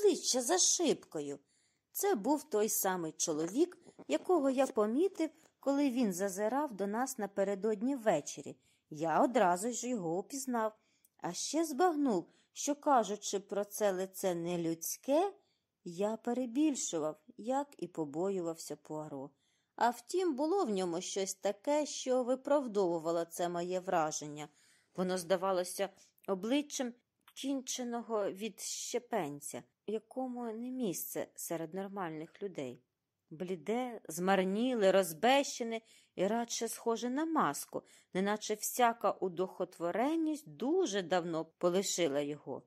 обличчя за шибкою. Це був той самий чоловік, якого я помітив, коли він зазирав до нас напередодні ввечері. Я одразу ж його упізнав, а ще збагнув, що, кажучи про це лице нелюдське, я перебільшував, як і побоювався Пуаро. А втім, було в ньому щось таке, що виправдовувало це моє враження. Воно здавалося обличчям кінченого відщепенця, якому не місце серед нормальних людей. Бліде, змарніле, розбещене і радше схоже на маску, неначе всяка удохотвореність дуже давно полишила його,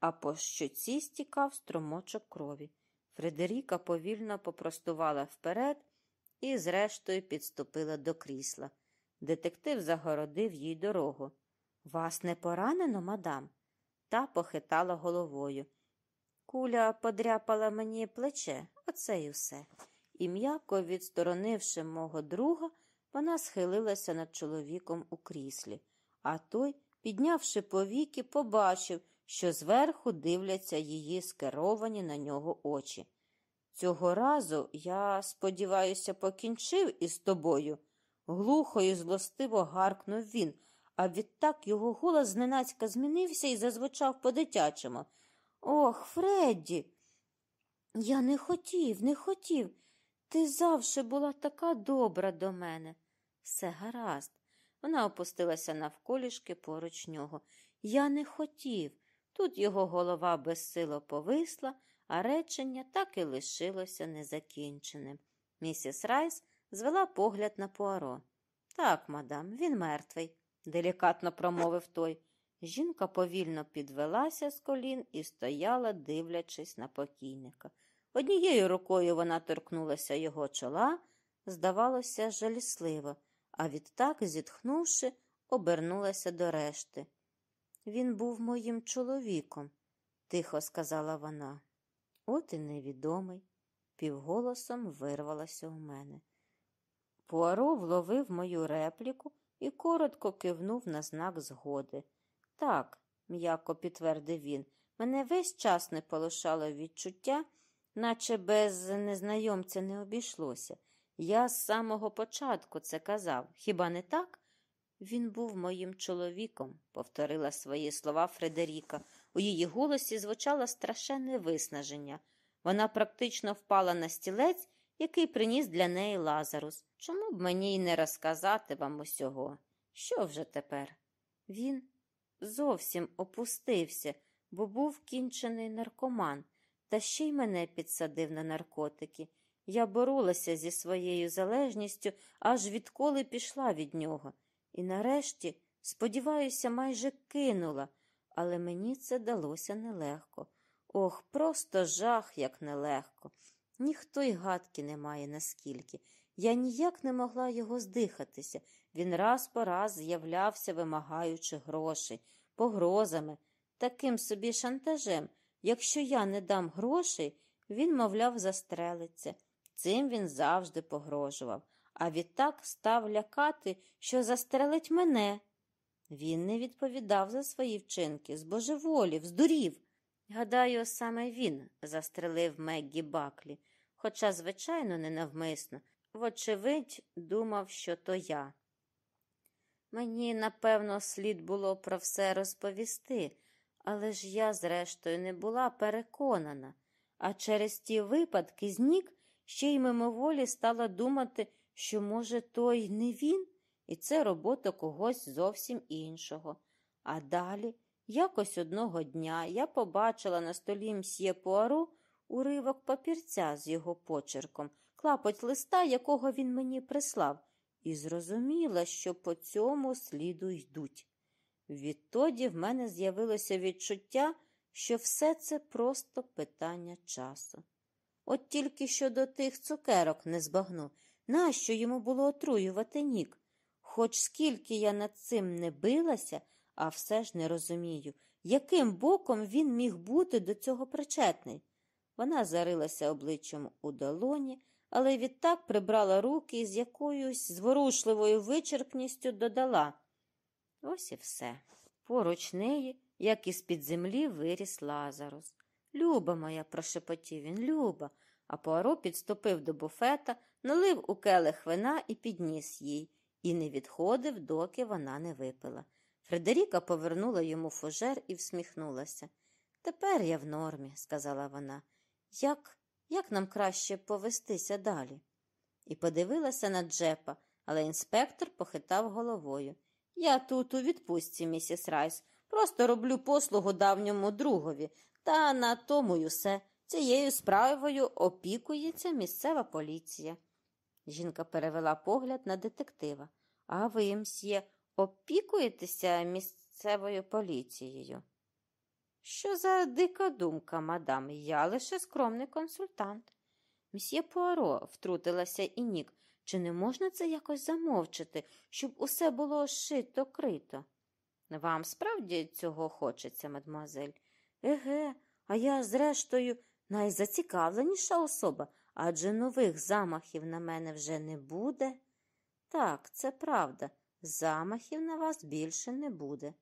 а по щоці стікав струмочок крові. Фредеріка повільно попростувала вперед і, зрештою, підступила до крісла. Детектив загородив їй дорогу. Вас не поранено, мадам? Та похитала головою. Куля подряпала мені плече, оце й усе. І м'яко відсторонивши мого друга, вона схилилася над чоловіком у кріслі, а той, піднявши повіки, побачив, що зверху дивляться її скеровані на нього очі. Цього разу, я, сподіваюся, покінчив із тобою. Глухо і злостиво гаркнув він, а відтак його голос зненацька змінився і зазвучав по-дитячому. Ох, Фредді, я не хотів, не хотів. Ти завжди була така добра до мене. Все гаразд. Вона опустилася навколішки поруч нього. Я не хотів. Тут його голова безсило повисла, а речення так і лишилося незакінченим. Місіс Райс звела погляд на Пуаро. Так, мадам, він мертвий, делікатно промовив той. Жінка повільно підвелася з колін і стояла, дивлячись на покійника. Однією рукою вона торкнулася його чола, здавалося, жалісливо, а відтак, зітхнувши, обернулася до решти. Він був моїм чоловіком, тихо сказала вона. От і невідомий, півголосом вирвалося у мене. Пуаро вловив мою репліку і коротко кивнув на знак згоди. Так, м'яко підтвердив він, мене весь час не полишало відчуття, наче без незнайомця не обійшлося. Я з самого початку це казав. Хіба не так? Він був моїм чоловіком, повторила свої слова Фредеріка. У її голосі звучало страшенне виснаження. Вона практично впала на стілець, який приніс для неї Лазарус. Чому б мені й не розказати вам усього? Що вже тепер? Він зовсім опустився, бо був кінчений наркоман, та ще й мене підсадив на наркотики. Я боролася зі своєю залежністю, аж відколи пішла від нього. І нарешті, сподіваюся, майже кинула, але мені це далося нелегко. Ох, просто жах, як нелегко. Ніхто й гадки не має наскільки. Я ніяк не могла його здихатися. Він раз по раз з'являвся, вимагаючи грошей, погрозами, таким собі шантажем. Якщо я не дам грошей, він, мовляв, застрелиться. Цим він завжди погрожував, а відтак став лякати, що застрелить мене. Він не відповідав за свої вчинки, збожеволів, здурів. Гадаю, саме він застрелив Меггі Баклі, хоча, звичайно, ненавмисно, вочевидь, думав, що то я. Мені, напевно, слід було про все розповісти, але ж я, зрештою, не була переконана, а через ті випадки знік ще й мимоволі стала думати, що, може, той не він, і це робота когось зовсім іншого. А далі, якось одного дня, я побачила на столі мсьє Пуаро уривок папірця з його почерком, клапоть листа, якого він мені прислав, і зрозуміла, що по цьому сліду йдуть. Відтоді в мене з'явилося відчуття, що все це просто питання часу. От тільки щодо тих цукерок не збагну, нащо йому було отруювати нік? Хоч скільки я над цим не билася, а все ж не розумію, яким боком він міг бути до цього причетний. Вона зарилася обличчям у долоні, але відтак прибрала руки і з якоюсь зворушливою вичерпністю додала. Ось і все. Поруч неї, як із під землі, виріс Лазарус. Люба моя, прошепотів він, Люба. А Пуаро підступив до буфета, налив у келих вина і підніс їй, і не відходив, доки вона не випила. Фредеріка повернула йому фужер і всміхнулася. Тепер я в нормі, сказала вона. Як як нам краще повестися далі? І подивилася на Джепа, але інспектор похитав головою. Я тут у відпустці, місіс Райс. Просто роблю послугу давньому другові, та на тому й усе. Цією справою опікується місцева поліція. Жінка перевела погляд на детектива. А ви, мсьє, опікуєтеся місцевою поліцією? Що за дика думка, мадам? Я лише скромний консультант. Мсьє Пуаро, втрутилася і нік. Чи не можна це якось замовчити, щоб усе було шито крито? Вам справді цього хочеться, мадмуазель? Еге, а я, зрештою, найзацікавленіша особа, адже нових замахів на мене вже не буде. Так, це правда, замахів на вас більше не буде.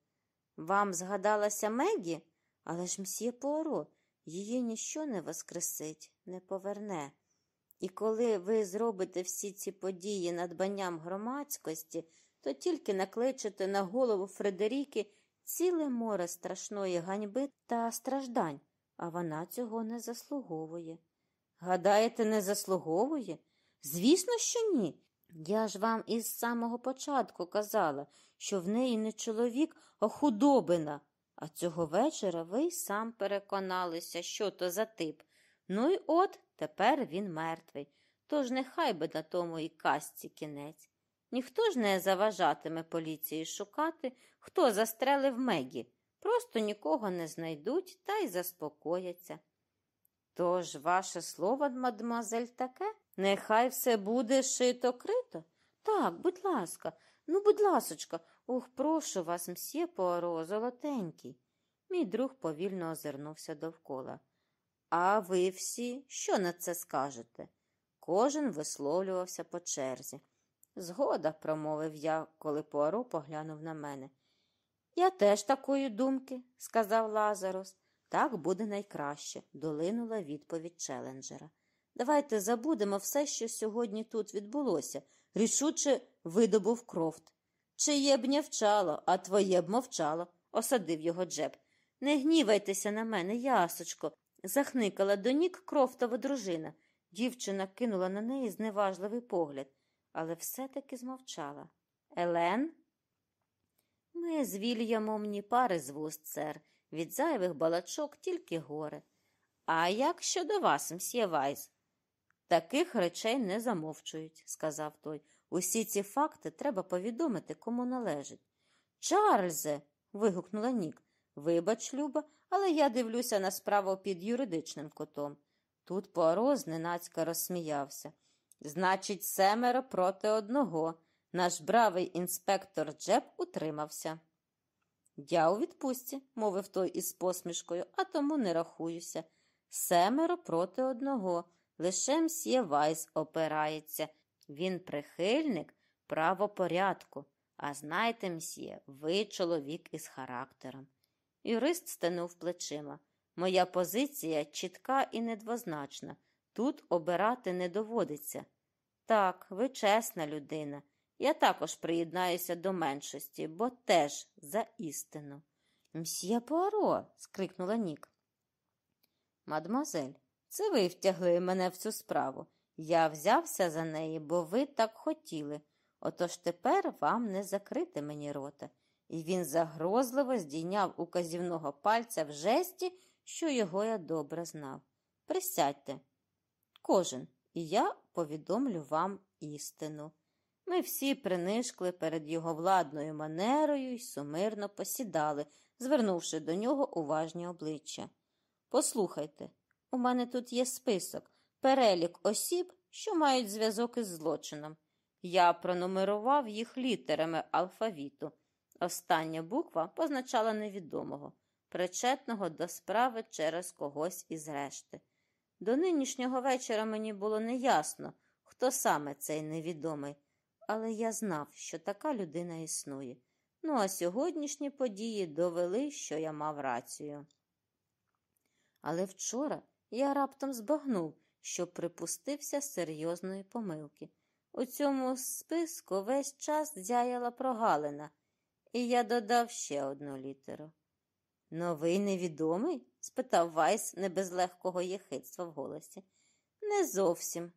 Вам згадалася Мегі? Але ж мсьє Пуаро, її ніщо не воскресить, не поверне. І коли ви зробите всі ці події надбанням громадськості, то тільки накличете на голову Фредеріки ціле море страшної ганьби та страждань, а вона цього не заслуговує. Гадаєте, не заслуговує? Звісно, що ні. Я ж вам із самого початку казала, що в неї не чоловік, а худобина. А цього вечора ви й сам переконалися, що то за тип. Ну й от тепер він мертвий. Тож нехай би на тому і казці кінець. Ніхто ж не заважатиме поліції шукати, хто застрелив Мегі. Просто нікого не знайдуть та й заспокояться. Тож ваше слово, мадемуазель, таке? Нехай все буде шито крито? Так, будь ласка, ну, будь ласочка, ох, прошу вас, мсьє Пуаро, золотенький. Мій друг повільно озирнувся довкола. А ви всі що на це скажете? Кожен висловлювався по черзі. Згода, промовив я, коли Пуаро поглянув на мене. Я теж такої думки, сказав Лазарус. Так буде найкраще, долинула відповідь челенджера. Давайте забудемо все, що сьогодні тут відбулося, рішуче видобув крофт. Чиє б не вчало, а твоє б мовчало, осадив його Джеб. Не гнівайтеся на мене, ясочко, захникала до нік крофтова дружина. Дівчина кинула на неї зневажливий погляд, але все-таки змовчала. Елен? Ми з Вільямом ні пари з вуст, сер, від зайвих балачок тільки горе. А як щодо вас, мсьє Вайс? Таких речей не замовчують, сказав той. Усі ці факти треба повідомити, кому належить. Чарльзе. вигукнула Нік. Вибач, люба, але я дивлюся на справу під юридичним кутом. Тут Пуаро зненацька розсміявся. Значить, семеро проти одного. Наш бравий інспектор Джеб утримався. Я у відпустці, мовив той із посмішкою, а тому не рахуюся. Семеро проти одного. Лише мсьє Вайс опирається. Він прихильник правопорядку. А знаєте, мсьє, ви чоловік із характером. Юрист стенув плечима. Моя позиція чітка і недвозначна. Тут обирати не доводиться. Так, ви чесна людина. Я також приєднаюся до меншості, бо теж за істину. Мсьє Пуаро, скрикнула Нік. Мадмозель, це ви втягли мене в цю справу. Я взявся за неї, бо ви так хотіли. Отож тепер вам не закрити мені рота. І він загрозливо здійняв указівного пальця в жесті, що його я добре знав. Присядьте, кожен, і я повідомлю вам істину. Ми всі принишкли перед його владною манерою і сумирно посідали, звернувши до нього уважні обличчя. Послухайте, у мене тут є список, перелік осіб, що мають зв'язок із злочином. Я пронумерував їх літерами алфавіту. Остання буква позначала невідомого, причетного до справи через когось із решти. До нинішнього вечора мені було неясно, хто саме цей невідомий, але я знав, що така людина існує. Ну а сьогоднішні події довели, що я мав рацію. Але вчора я раптом збагнув, що припустився серйозної помилки. У цьому списку весь час зяяла прогалина, і я додав ще одну літеру. Новий невідомий? спитав Вайс не без легкого єхидства в голосі. Не зовсім.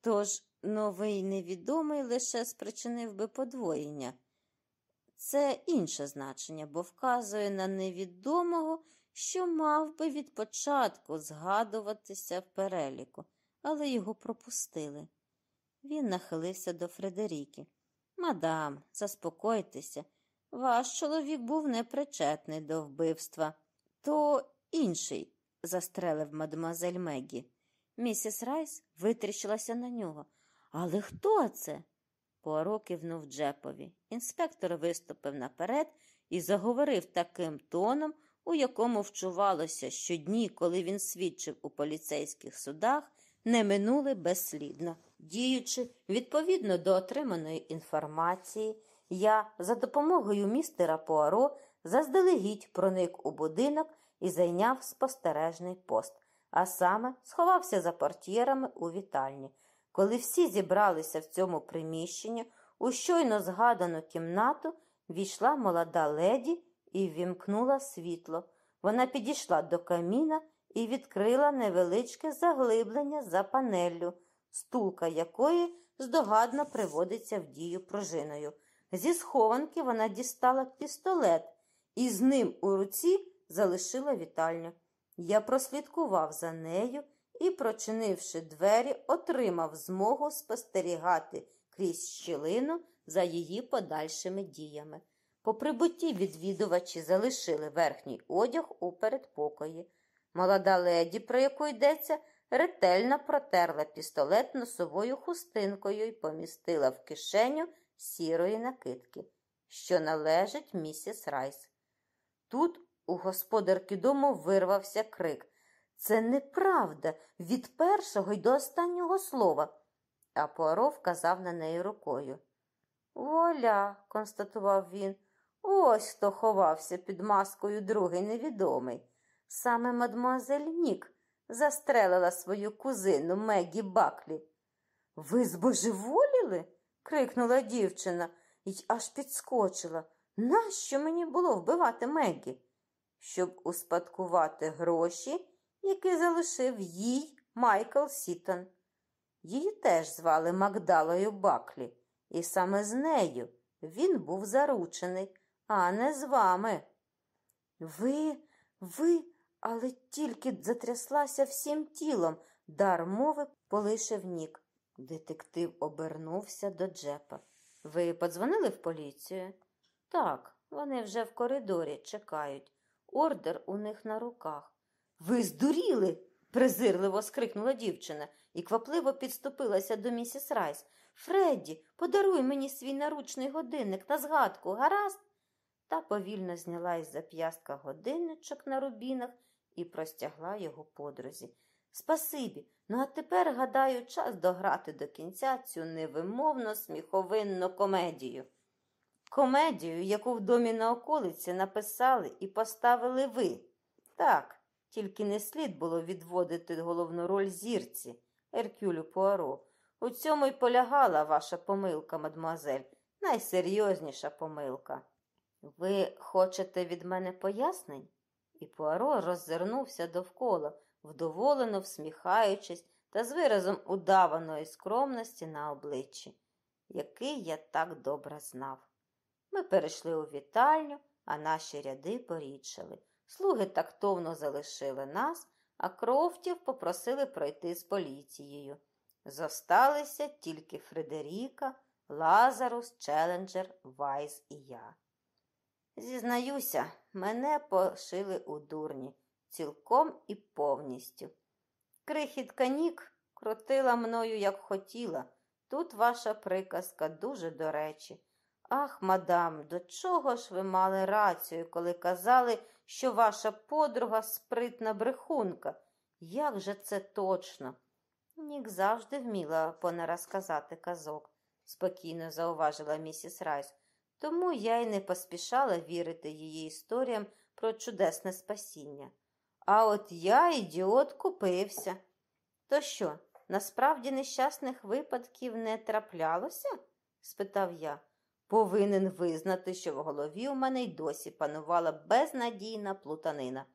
Тож новий невідомий лише спричинив би подвоєння. Це інше значення, бо вказує на невідомого, що мав би від початку згадуватися в переліку, але його пропустили. Він нахилився до Фредеріки. Мадам, заспокойтеся, ваш чоловік був непричетний до вбивства. То інший, застрелив мадемуазель Мегі. Місіс Райс витріщилася на нього. Але хто це? Пуаро кивнув Джепові. Інспектор виступив наперед і заговорив таким тоном, у якому вчувалося, що дні, коли він свідчив у поліцейських судах, не минули безслідно. Діючи відповідно до отриманої інформації, я за допомогою містера Пуаро заздалегідь проник у будинок і зайняв спостережний пост, а саме сховався за портьєрами у вітальні. Коли всі зібралися в цьому приміщенні, у щойно згадану кімнату війшла молода леді і ввімкнула світло. Вона підійшла до каміна і відкрила невеличке заглиблення за панеллю, стулка якої здогадно приводиться в дію пружиною. Зі схованки вона дістала пістолет і з ним у руці залишила вітальню. Я прослідкував за нею і, прочинивши двері, отримав змогу спостерігати крізь щілину за її подальшими діями. По прибутті відвідувачі залишили верхній одяг у передпокої. Молода леді, про яку йдеться, ретельно протерла пістолет носовою хустинкою і помістила в кишеню сірої накидки, що належить місіс Райс. Тут у господарки дому вирвався крик. Це неправда від першого й до останнього слова. А Пуаро вказав на неї рукою. Воля, констатував він, ось хто ховався під маскою другий невідомий. Саме мадмуазель Нік застрелила свою кузину Мегі Баклі. Ви збожеволіли? крикнула дівчина й аж підскочила. Нащо мені було вбивати Мегі? Щоб успадкувати гроші, які залишив їй Майкл Сітон. Її теж звали Магдалою Баклі, і саме з нею він був заручений, а не з вами. Ви, ви, але тільки затряслася всім тілом, дар мови полишив нік. Детектив обернувся до Джепа. Ви подзвонили в поліцію? Так, вони вже в коридорі чекають. Ордер у них на руках. Ви здуріли? презирливо скрикнула дівчина і квапливо підступилася до місіс Райс. Фредді, подаруй мені свій наручний годинник на згадку, гаразд? Та повільно зняла із зап'ястка годинничок на рубінах і простягла його подрузі. Спасибі, ну а тепер, гадаю, час дограти до кінця цю невимовно сміховинну комедію. Комедію, яку в домі на околиці написали і поставили ви. Так, тільки не слід було відводити головну роль зірці, Еркюлю Пуаро. У цьому й полягала ваша помилка, мадмуазель, найсерйозніша помилка. Ви хочете від мене пояснень? І Пуаро роззирнувся довкола, вдоволено всміхаючись та з виразом удаваної скромності на обличчі, який я так добре знав. Ми перейшли у вітальню, а наші ряди порідшали. Слуги тактовно залишили нас, а крофтів попросили пройти з поліцією. Зосталися тільки Фредеріка, Лазарус, Челенджер, Вайс і я. Зізнаюся, мене пошили у дурні цілком і повністю. Крихітка Нік крутила мною, як хотіла. Тут ваша приказка дуже до речі. Ах, мадам, до чого ж ви мали рацію, коли казали, що ваша подруга спритна брехунка? Як же це точно? Нік завжди вміла понарозказати казок, спокійно зауважила місіс Райс. Тому я й не поспішала вірити її історіям про чудесне спасіння. А от я, ідіот, купився. То що, насправді нещасних випадків не траплялося? спитав я. Повинен визнати, що в голові у мене й досі панувала безнадійна плутанина.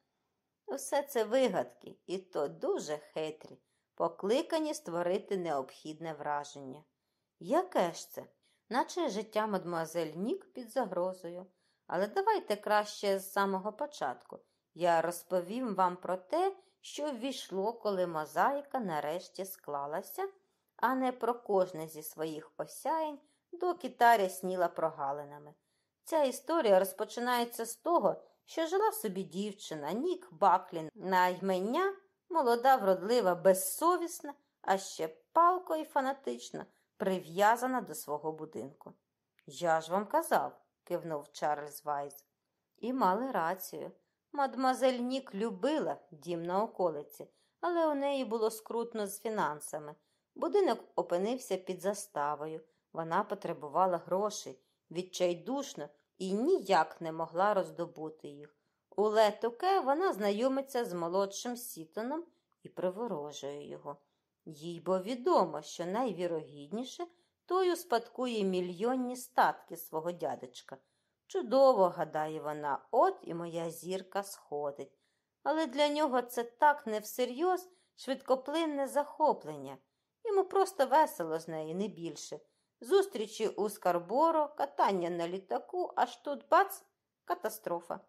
Усе це вигадки, і то дуже хитрі, покликані створити необхідне враження. Яке ж це? Наче життя мадмуазель Нік під загрозою. Але давайте краще з самого початку. Я розповім вам про те, що ввійшло, коли мозаїка нарешті склалася, а не про кожне зі своїх осяєнь, доки та рясніла прогалинами. Ця історія розпочинається з того, що жила собі дівчина Нік Баклін на ймення, молода, вродлива, безсовісна, а ще палко і фанатична, прив'язана до свого будинку. Я ж вам казав, кивнув Чарльз Вайз. І мали рацію. Мадмазель Нік любила дім на околиці, але у неї було скрутно з фінансами. Будинок опинився під заставою. Вона потребувала грошей, відчайдушно і ніяк не могла роздобути їх. У летуке вона знайомиться з молодшим Сітоном і приворожує його. Їй бо відомо, що найвірогідніше той успадкує мільйонні статки свого дядечка. Чудово, гадає вона, от і моя зірка сходить. Але для нього це так не всерйоз швидкоплинне захоплення. Йому просто весело з неї, не більше. Зустрічі у Скарборо, катання на літаку, аж тут бац, катастрофа.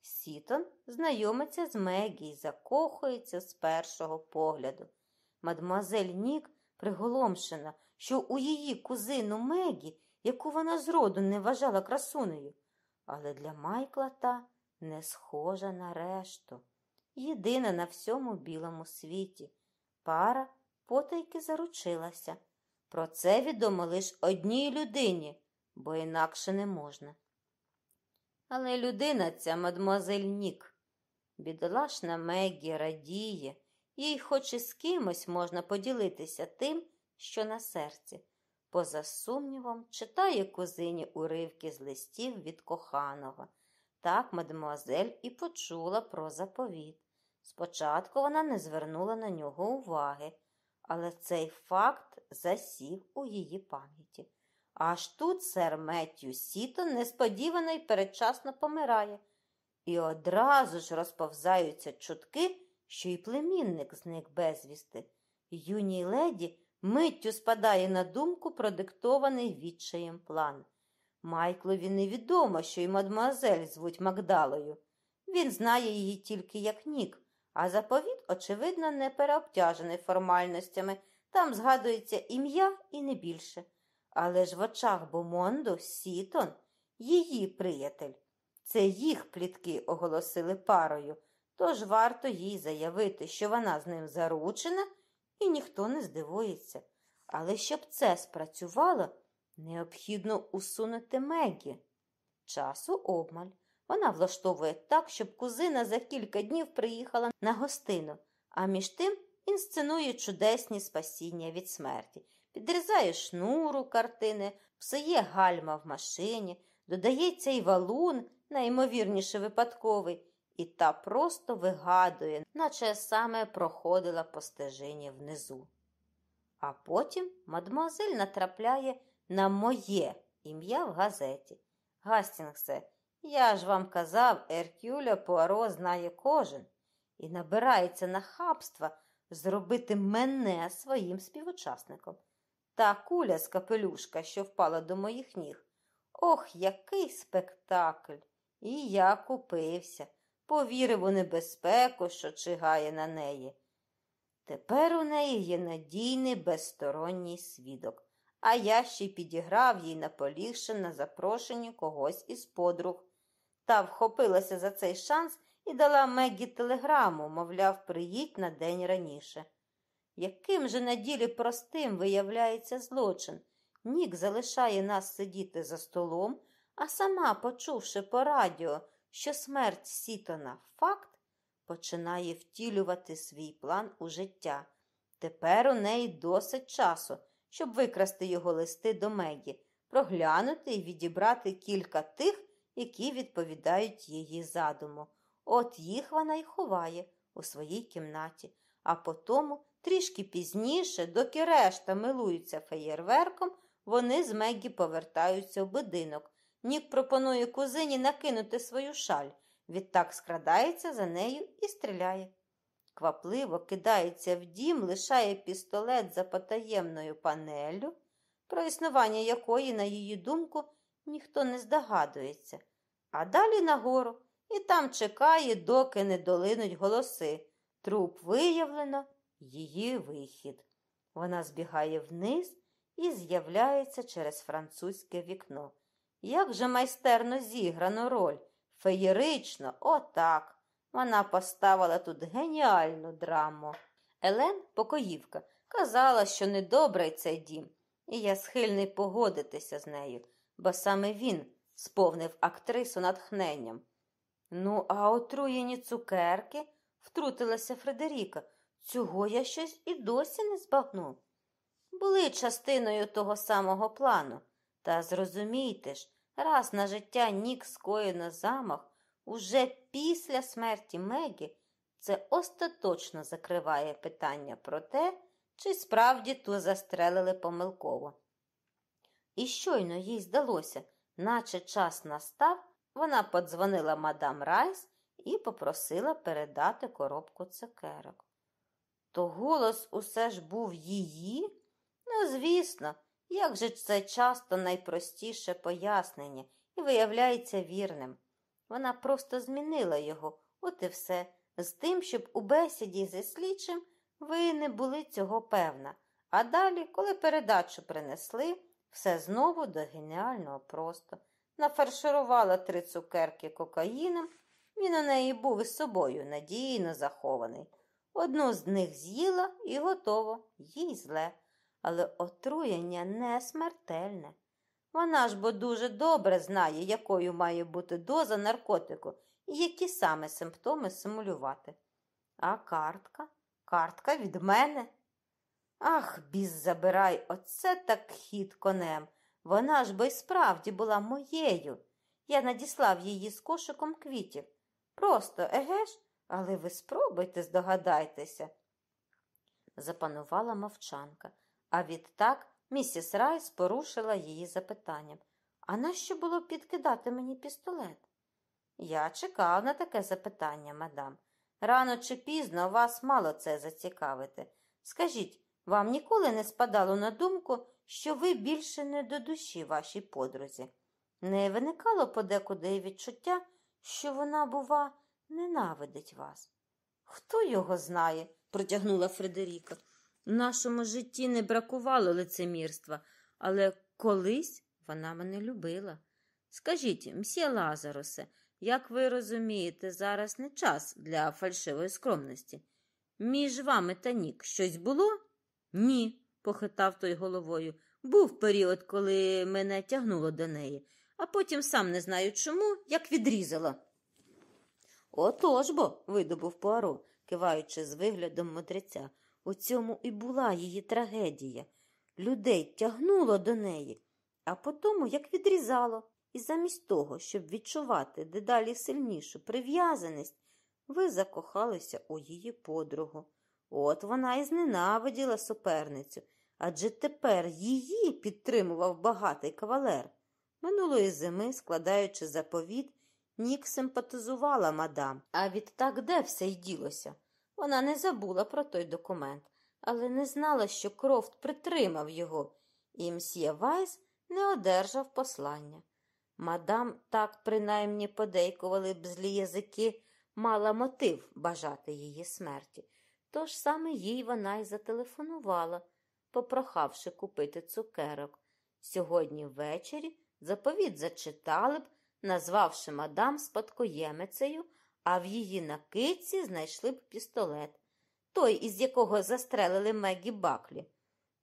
Сітон знайомиться з Мегі і закохується з першого погляду. Мадемуазель Нік приголомшена, що у її кузину Мегі, яку вона зроду не вважала красунею, але для Майкла та не схожа на решту. Єдина на всьому білому світі. Пара потайки заручилася. Про це відомо лише одній людині, бо інакше не можна. Але людина ця мадмуазель Нік. Бідолашна Мегі радіє, їй хоч і з кимось можна поділитися тим, що на серці. Поза сумнівом, читає кузині уривки з листів від коханого. Так мадемуазель і почула про заповіт. Спочатку вона не звернула на нього уваги, але цей факт засів у її пам'яті. Аж тут сер Меттю Сітон несподівано й передчасно помирає, і одразу ж розповзаються чутки, що й племінник зник безвісти. Юній леді миттю спадає на думку продиктований відчаєм план. Майклові невідомо, що й мадмуазель звуть Магдалою. Він знає її тільки як нік, а заповіт, очевидно, не переобтяжений формальностями. Там згадується ім'я і не більше. Але ж в очах Бомонду Сітон, її приятель. Це їх плітки оголосили парою, тож варто їй заявити, що вона з ним заручена, і ніхто не здивується. Але щоб це спрацювало, необхідно усунути Мегі. Часу обмаль. Вона влаштовує так, щоб кузина за кілька днів приїхала на гостину, а між тим інсценує чудесні спасіння від смерті, підрізає шнуру картини, псує гальма в машині, додається й валун, найімовірніше випадковий, і та просто вигадує, наче саме проходила по стежині внизу. А потім мадмуазель натрапляє на моє ім'я в газеті. Гастінгсе, я ж вам казав, Еркюля Пуаро знає кожен і набирається нахабства зробити мене своїм співучасником. Та куля з капелюшка, що впала до моїх ніг. Ох, який спектакль! І я купився, повірив у небезпеку, що чигає на неї. Тепер у неї є надійний безсторонній свідок, а я ще й підіграв їй наполігше на запрошенні когось із подруг. Та вхопилася за цей шанс і дала Мегі телеграму, мовляв, приїдь на день раніше. Яким же на ділі простим виявляється злочин? Нік залишає нас сидіти за столом, а сама, почувши по радіо, що смерть Сітона факт, починає втілювати свій план у життя. Тепер у неї досить часу, щоб викрасти його листи до Мегі, проглянути і відібрати кілька тих, які відповідають її задуму. От їх вона й ховає у своїй кімнаті, а потому трішки пізніше, доки решта милуються феєрверком, вони з Меггі повертаються в будинок. Нік пропонує кузині накинути свою шаль. Відтак скрадається за нею і стріляє. Квапливо кидається в дім, лишає пістолет за потаємною панеллю, про існування якої, на її думку, ніхто не здогадується, а далі нагору і там чекає, доки не долинуть голоси. Труп виявлено, її вихід. Вона збігає вниз і з'являється через французьке вікно. Як же майстерно зіграно роль, феєрично, отак. Вона поставила тут геніальну драму. Елен, покоївка, казала, що недобрий цей дім, і я схильний погодитися з нею, бо саме він сповнив актрису натхненням. Ну, а отруєні цукерки, втрутилася Фредеріка, цього я щось і досі не збагну. Були частиною того самого плану. Та зрозумійте ж, раз на життя Нік скоєно замах, уже після смерті Мегі це остаточно закриває питання про те, чи справді ту застрелили помилково. І щойно їй здалося, наче час настав, вона подзвонила мадам Райс і попросила передати коробку цукерок. То голос усе ж був її? Ну, звісно, як же це часто найпростіше пояснення і виявляється вірним. Вона просто змінила його, от і все, з тим, щоб у бесіді зі слідчим ви не були цього певна. А далі, коли передачу принесли, все знову до геніального просто. Нафарширувала три цукерки кокаїном, він у неї був із собою надійно захований. Одну з них з'їла і готово, їй зле, але отруєння не смертельне. Вона ж бо дуже добре знає, якою має бути доза наркотику і які саме симптоми симулювати. А картка? Картка від мене. Ах, біс забирай, оце так хід конем. Вона ж бо й справді була моєю. Я надіслав її з кошиком квітів. Просто, еге ж, але ви спробуйте здогадайтеся. Запанувала мовчанка, а відтак місіс Райс порушила її запитанням. А нащо було підкидати мені пістолет? Я чекав на таке запитання, мадам. Рано чи пізно вас мало це зацікавити. Скажіть, вам ніколи не спадало на думку, що ви більше не до душі вашій подрузі? Не виникало подекуди і відчуття, що вона, бува, ненавидить вас? Хто його знає? протягнула Фредеріка. В нашому житті не бракувало лицемірства, але колись вона мене любила. Скажіть, мсьє Лазарусе, як ви розумієте, зараз не час для фальшивої скромності. Між вами та Нік щось було? Ні, похитав той головою. Був період, коли мене тягнуло до неї, а потім сам не знаю чому, як відрізала. Отож бо, видобув Пуаро, киваючи з виглядом мудреця. У цьому і була її трагедія. Людей тягнуло до неї, а потому як відрізало. І замість того, щоб відчувати дедалі сильнішу прив'язаність, ви закохалися у її подругу. От вона і зненавиділа суперницю, адже тепер її підтримував багатий кавалер. Минулої зими, складаючи заповіт, Нік симпатизувала мадам, а відтак де все й ділося? Вона не забула про той документ, але не знала, що Крофт притримав його, і мсьє Вайс не одержав послання. Мадам, так принаймні подейкували б злі язики, мала мотив бажати її смерті. Тож саме їй вона й зателефонувала, попрохавши купити цукерок. Сьогодні ввечері заповіт зачитали б, назвавши мадам спадкоємицею, а в її накидці знайшли б пістолет, той, із якого застрелили Мегі Баклі.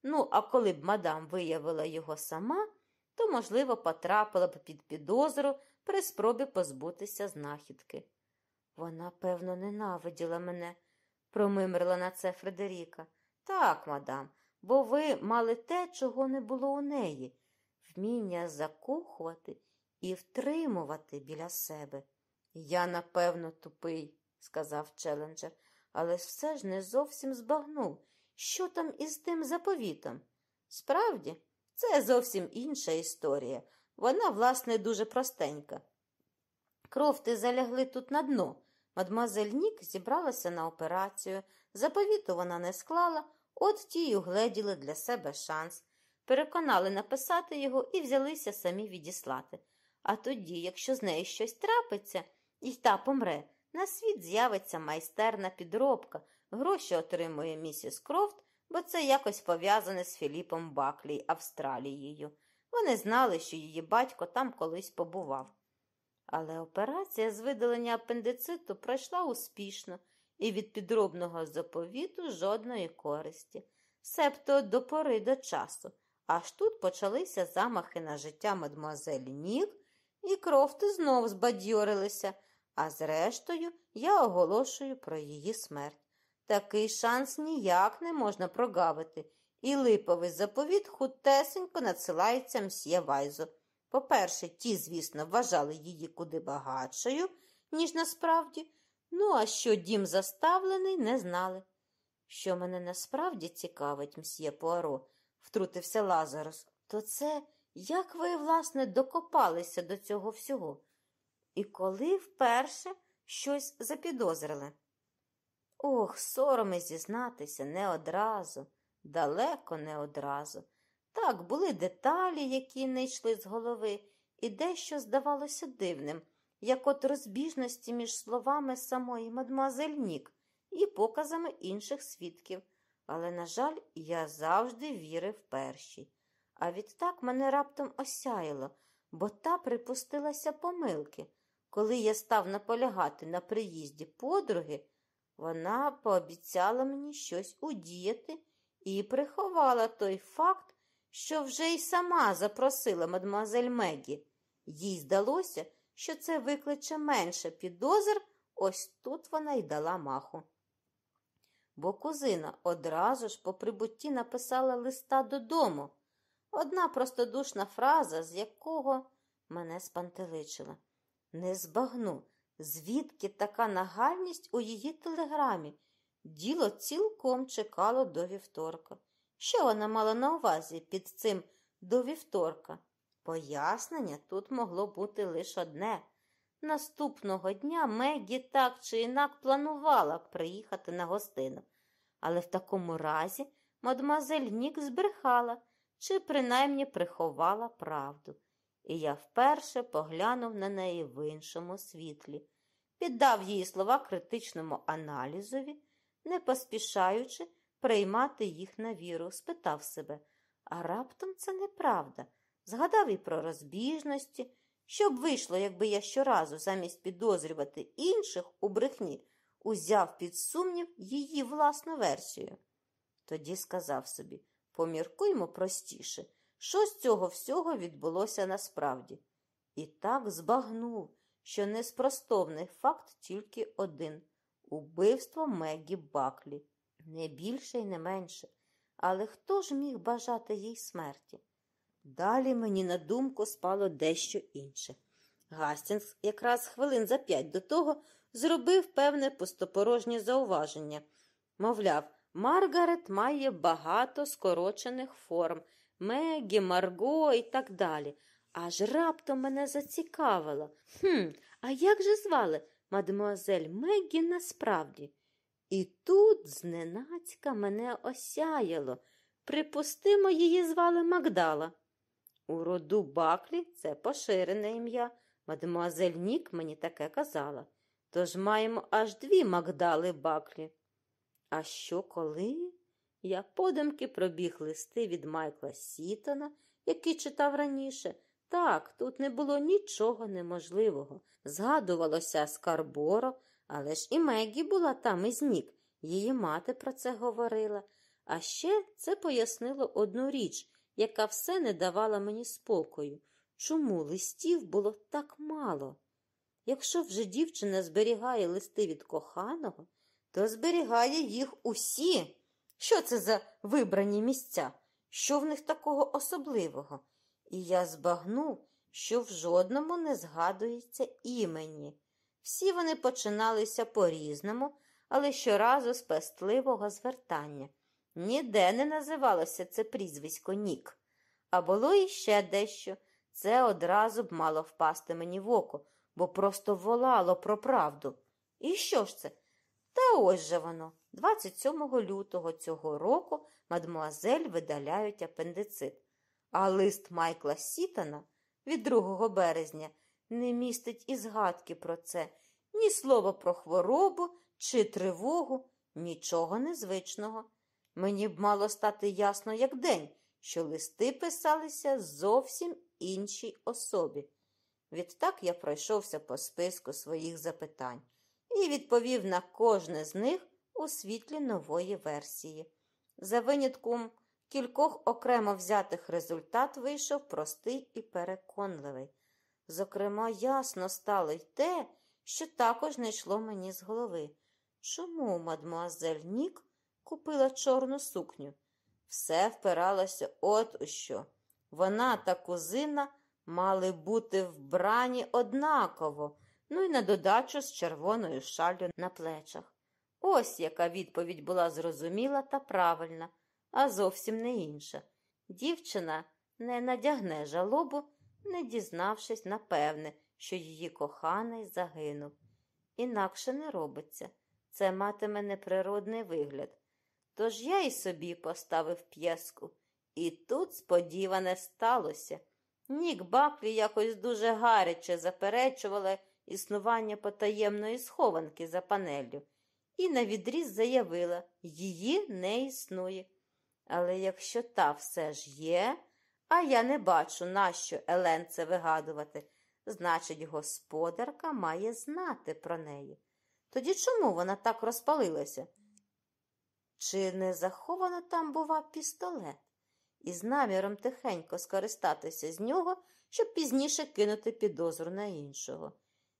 Ну, а коли б мадам виявила його сама, то, можливо, потрапила б під підозру при спробі позбутися знахідки. Вона, певно, ненавиділа мене, промимрила на це Фредеріка. Так, мадам, бо ви мали те, чого не було у неї вміння закохувати і втримувати біля себе. Я, напевно, тупий, сказав Челенджер, але все ж не зовсім збагнув, що там із тим заповітом. Справді, це зовсім інша історія. Вона, власне, дуже простенька. Крофти залягли тут на дно. Мадмазель Нік зібралася на операцію, заповіту вона не склала, от ті й угледіли для себе шанс, переконали написати його і взялися самі відіслати. А тоді, якщо з нею щось трапиться, і та помре, на світ з'явиться майстерна підробка, гроші отримує місіс Крофт, бо це якось пов'язане з Філіпом Баклі Австралією. Вони знали, що її батько там колись побував. Але операція з видалення апендициту пройшла успішно і від підробного заповіту жодної користі, себто до пори до часу. Аж тут почалися замахи на життя мадмуазель Нік, і крофти знов збадьорилися, а зрештою я оголошую про її смерть. Такий шанс ніяк не можна прогавити, і липовий заповіт хутесенько надсилається мсьє Вайзу. По-перше, ті, звісно, вважали її куди багатшою, ніж насправді, ну а що дім заставлений, не знали. Що мене насправді цікавить, мсьє Пуаро, втрутився Лазарос, то це як ви, власне, докопалися до цього всього? І коли вперше щось запідозрили? Ох, сороми зізнатися не одразу, далеко не одразу. Так, були деталі, які не йшли з голови, і дещо здавалося дивним, як от розбіжності між словами самої мадмуазель Нік і показами інших свідків. Але, на жаль, я завжди вірив першій. А відтак мене раптом осяяло, бо та припустилася помилки. Коли я став наполягати на приїзді подруги, вона пообіцяла мені щось удіяти і приховала той факт, що вже й сама запросила мадемуазель Мегі. Їй здалося, що це викличе менше підозр, ось тут вона й дала маху. Бо кузина одразу ж по прибутті написала листа додому. Одна простодушна фраза, з якого мене спантеличила. Не збагну, звідки така нагальність у її телеграмі. Діло цілком чекало до вівторка. Що вона мала на увазі під цим до вівторка? Пояснення тут могло бути лише одне. Наступного дня Мегі так чи інак планувала приїхати на гостину, але в такому разі мадемуазель Нік збрехала чи принаймні приховала правду, і я вперше поглянув на неї в іншому світлі, піддав її слова критичному аналізові, не поспішаючи приймати їх на віру, спитав себе, а раптом це неправда. Згадав і про розбіжності, що б вийшло, якби я щоразу, замість підозрювати інших у брехні, узяв під сумнів її власну версію. Тоді сказав собі поміркуймо простіше, що з цього всього відбулося насправді. І так збагнув, що неспростовний факт тільки один убивство Мегі Баклі не більше і не менше. Але хто ж міг бажати їй смерті? Далі мені на думку спало дещо інше. Гастінгс якраз хвилин за п'ять до того зробив певне пустопорожнє зауваження. Мовляв, Маргарет має багато скорочених форм, Мегі, Марго і так далі. Аж раптом мене зацікавило. Хм, а як же звали мадемуазель Мегі насправді? І тут зненацька мене осяяло. Припустимо, її звали Магдала. У роду Баклі це поширене ім'я. Мадемуазель Нік мені таке казала. Тож маємо аж дві Магдали Баклі. А що коли? Я подумки пробіг листи від Майкла Сітона, який читав раніше. Так, тут не було нічого неможливого. Згадувалося Скарборо, але ж і Мегі була там із Нік. Її мати про це говорила. А ще це пояснило одну річ, яка все не давала мені спокою. Чому листів було так мало? Якщо вже дівчина зберігає листи від коханого, то зберігає їх усі. Що це за вибрані місця? Що в них такого особливого? І я збагнув, що в жодному не згадується імені. Всі вони починалися по-різному, але щоразу з пестливого звертання. Ніде не називалося це прізвисько Нік. А було іще дещо. Це одразу б мало впасти мені в око, бо просто волало про правду. І що ж це? Та ось же воно. 27 лютого цього року мадмуазель видаляють апендицит. А лист Майкла Сітона від 2 березня не містить і згадки про це, ні слова про хворобу чи тривогу, нічого незвичного. Мені б мало стати ясно, як день, що листи писалися зовсім іншій особі. Відтак я пройшовся по списку своїх запитань і відповів на кожне з них у світлі нової версії. За винятком кількох окремо взятих результат вийшов простий і переконливий. Зокрема, ясно стало й те, що також не йшло мені з голови. Чому мадмуазель Нік купила чорну сукню? Все впиралося от у що. Вона та кузина мали бути вбрані однаково, ну і на додачу з червоною шаллю на плечах. Ось яка відповідь була зрозуміла та правильна, а зовсім не інша. Дівчина не надягне жалобу, не дізнавшись, напевне, що її коханий загинув. Інакше не робиться. Це матиме неприродний вигляд. Тож я й собі поставив п'єску. І тут сподіване сталося. Нік Баклі якось дуже гаряче заперечувала існування потаємної схованки за панеллю і навідріз заявила, її не існує. Але якщо та все ж є, а я не бачу, нащо Елен це вигадувати, значить, господарка має знати про неї. Тоді чому вона так розпалилася? Чи не заховано там, бува, пістолет? І з наміром тихенько скористатися з нього, щоб пізніше кинути підозру на іншого.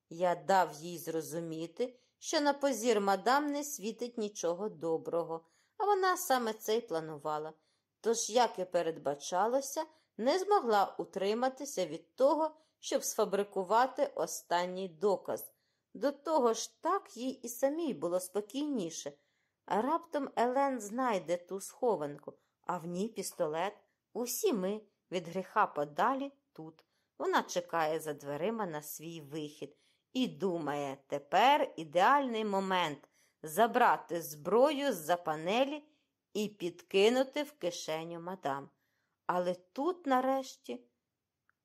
Я дав їй зрозуміти, що на позір мадам не світить нічого доброго, а вона саме це й планувала. Тож, як і передбачалося, не змогла утриматися від того, щоб сфабрикувати останній доказ. До того ж так їй і самій було спокійніше. А раптом Елен знайде ту схованку, а в ній пістолет. Усі ми від гріха подалі тут. Вона чекає за дверима на свій вихід і думає, тепер ідеальний момент забрати зброю з-за панелі і підкинути в кишеню мадам. Але тут, нарешті,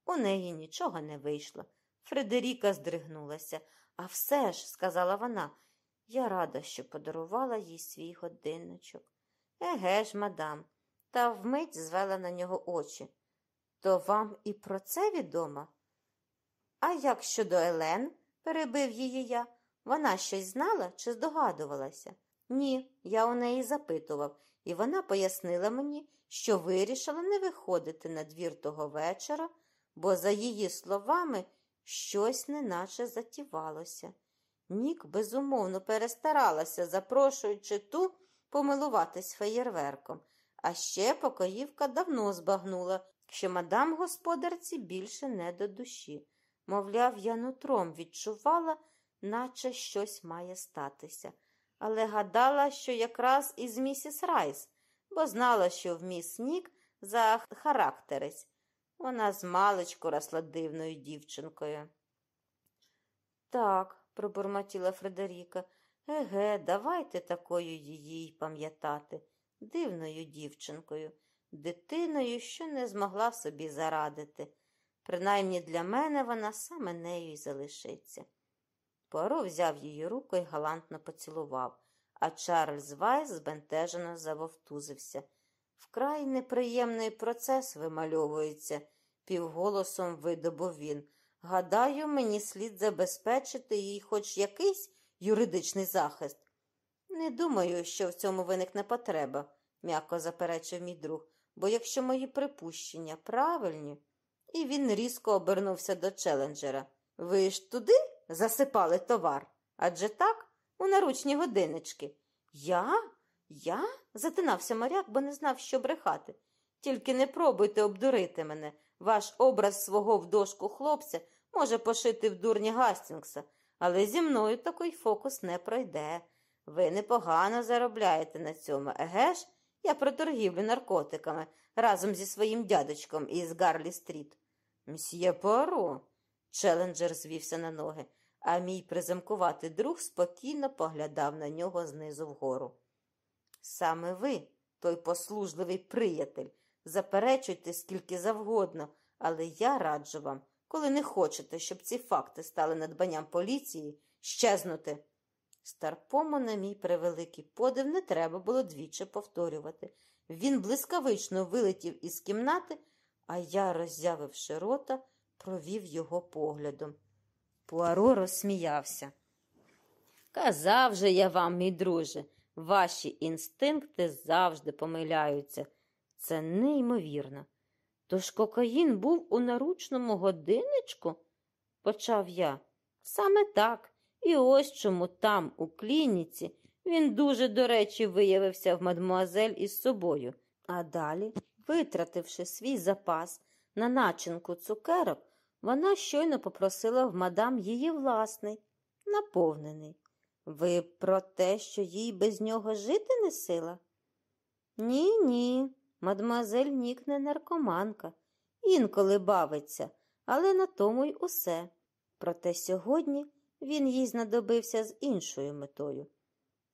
у неї нічого не вийшло. Фредеріка здригнулася. А все ж, сказала вона, я рада, що подарувала їй свій годинничок. Еге ж, мадам, та вмить звела на нього очі. То вам і про це відомо? А як щодо Елен? Перебив її я. Вона щось знала чи здогадувалася? Ні, я у неї запитував, і вона пояснила мені, що вирішила не виходити на двір того вечора, бо, за її словами, щось неначе затівалося. Нік безумовно перестаралася, запрошуючи ту помилуватись феєрверком, а ще покоївка давно збагнула, що мадам господарці більше не до душі. Мовляв, я нутром відчувала, наче щось має статися, але гадала, що якраз із місіс Райс, бо знала, що в міс Нік за характерець. Вона з маличку росла дивною дівчинкою. Так, пробурмотіла Фредеріка, еге, давайте такою її пам'ятати, дивною дівчинкою, дитиною, що не змогла собі зарадити. Принаймні для мене вона саме нею й залишиться. Пуаро взяв її руку і галантно поцілував, а Чарльз Вайс збентежено завовтузився. Вкрай неприємний процес вимальовується, півголосом видобув він. Гадаю, мені слід забезпечити їй хоч якийсь юридичний захист. Не думаю, що в цьому виникне потреба, м'яко заперечив мій друг, бо якщо мої припущення правильні. І він різко обернувся до челенджера. Ви ж туди засипали товар? Адже так, у наручні годиннички. Я? Я? затинався моряк, бо не знав, що брехати. Тільки не пробуйте обдурити мене. Ваш образ свого в дошку хлопця може пошити в дурні Гастінгса, Але зі мною такий фокус не пройде. Ви непогано заробляєте на цьому, еге ж? Я про торгівлю наркотиками разом зі своїм дядечком із Гарлі Стріт. Мсьє Пуаро. Челенджер звівся на ноги, а мій приземкуватий друг спокійно поглядав на нього знизу вгору. Саме ви, той послужливий приятель, заперечуйте скільки завгодно, але я раджу вам, коли не хочете, щоб ці факти стали надбанням поліції, щезнути. Старпому, на мій превеликий подив, не треба було двічі повторювати. Він блискавично вилетів із кімнати, а я, роззявивши рота, провів його поглядом. Пуаро розсміявся. Казав же я вам, мій друже, ваші інстинкти завжди помиляються. Це неймовірно. Тож кокаїн був у наручному годинничку, почав я. Саме так. І ось чому там, у клініці, він дуже, до речі, виявився в мадмуазель із собою. А далі, витративши свій запас на начинку цукерок, вона щойно попросила в мадам її власний, наповнений. Ви про те, що їй без нього жити не сила? Ні, ні, мадмуазель Нік не наркоманка, інколи бавиться, але на тому й усе. Проте сьогодні він їй знадобився з іншою метою.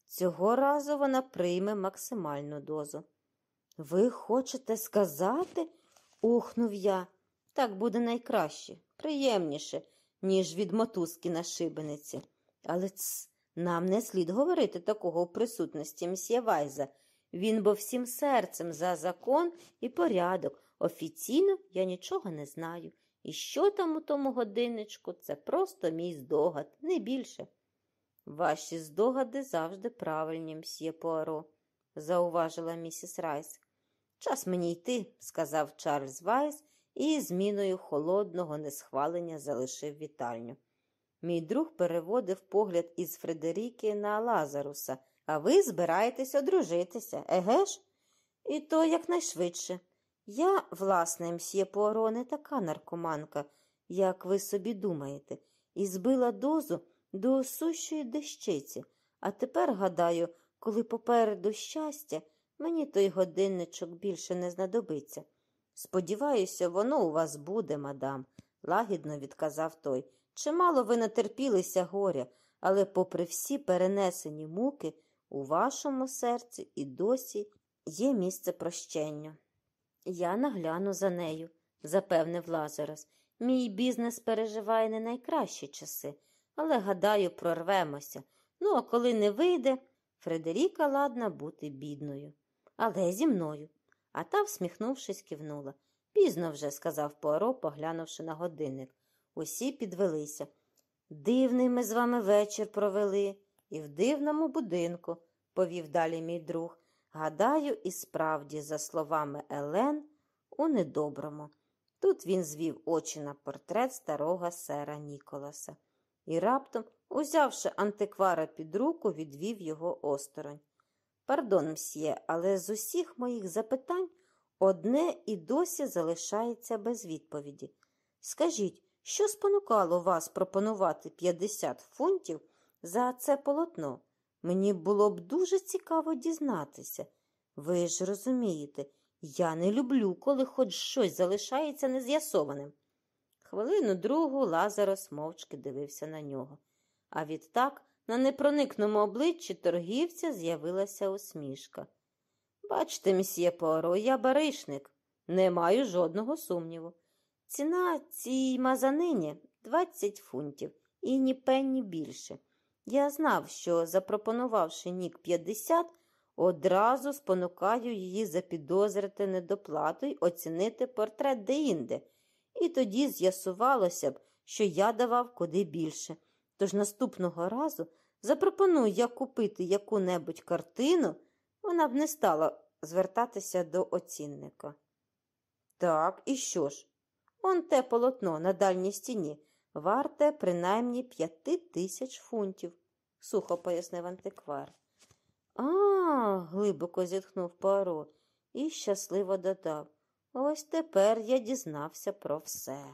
Цього разу вона прийме максимальну дозу. Ви хочете сказати? ухнув я. Так буде найкраще, приємніше, ніж від мотузки на шибениці. Але ц, нам не слід говорити такого у присутності мсьє Вайза. Він бо всім серцем за закон і порядок. Офіційно я нічого не знаю. І що там у тому годинничку, це просто мій здогад, не більше. Ваші здогади завжди правильні, мсьє Пуаро, зауважила місіс Райс. Час мені йти, сказав Чарльз Вайс і з міною холодного несхвалення залишив вітальню. Мій друг переводив погляд із Фредеріки на Лазаруса, а ви збираєтесь одружитися, еге ж? І то якнайшвидше. Я, власне, мсьє Пуаро, не така наркоманка, як ви собі думаєте, і збила дозу до сущої дещиці, а тепер, гадаю, коли попереду щастя, мені той годинничок більше не знадобиться. Сподіваюся, воно у вас буде, мадам, лагідно відказав той. Чимало ви натерпілися горя, але, попри всі перенесені муки, у вашому серці і досі є місце прощення. Я нагляну за нею, запевнив Лазарос. Мій бізнес переживає не найкращі часи, але, гадаю, прорвемося. Ну, а коли не вийде, Фредеріка ладна бути бідною. Але зі мною. А та, всміхнувшись, кивнула. Пізно вже, сказав Пуаро, поглянувши на годинник. Усі підвелися. Дивний ми з вами вечір провели, і в дивному будинку, повів далі мій друг. Гадаю, і справді, за словами Елен, у недоброму. Тут він звів очі на портрет старого сера Ніколаса і раптом, узявши антиквара під руку, відвів його осторонь. Пардон, мсьє, але з усіх моїх запитань одне і досі залишається без відповіді. Скажіть, що спонукало вас пропонувати 50 фунтів за це полотно? Мені було б дуже цікаво дізнатися. Ви ж розумієте, я не люблю, коли хоч щось залишається нез'ясованим. Хвилину другу Лазарос мовчки дивився на нього, а відтак на непроникному обличчі торгівця з'явилася усмішка. Бачте, мсьє Пуаро, я баришник, не маю жодного сумніву. Ціна цій мазанині 20 фунтів і ні пенні більше. Я знав, що, запропонувавши нік 50, одразу спонукаю її запідозрити недоплату й оцінити портрет деінде. І тоді з'ясувалося б, що я давав куди більше. Тож наступного разу запропоную я купити яку-небудь картину, вона б не стала звертатися до оцінника. Так, і що ж? Он те полотно на дальній стіні варте принаймні п'яти тисяч фунтів, сухо пояснив антиквар. А, глибоко зітхнув Паро і щасливо додав. Ось тепер я дізнався про все.